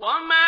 وما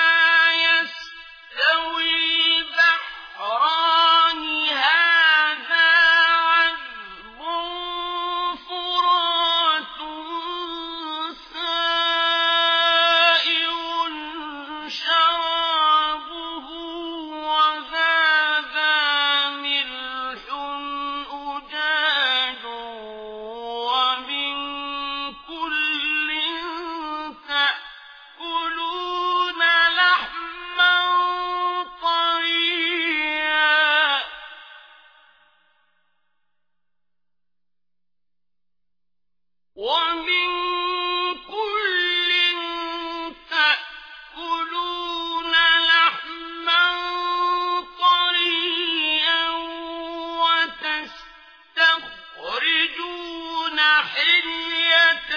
أحية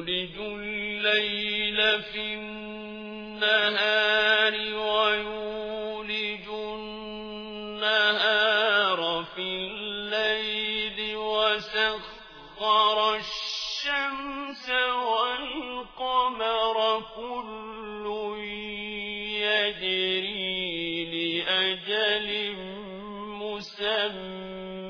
يولج الليل في النهار ويولج النهار في الليل وسخر الشمس والقمر كل يجري لأجل مسمى.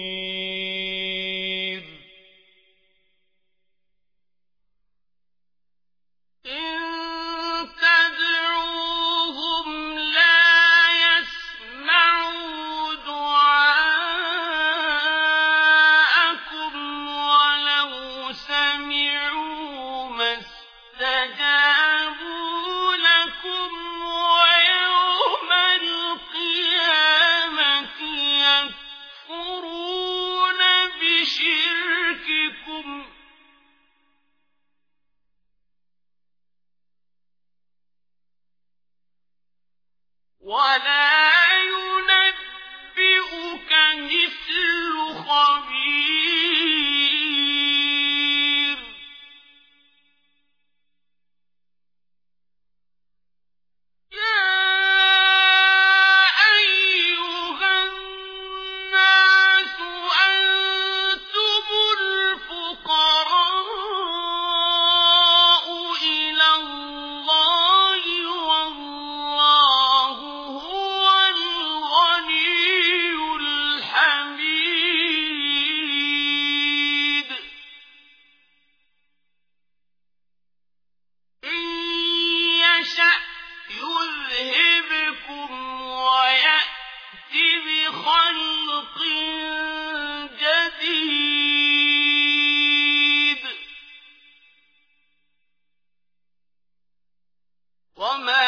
استجابوا وما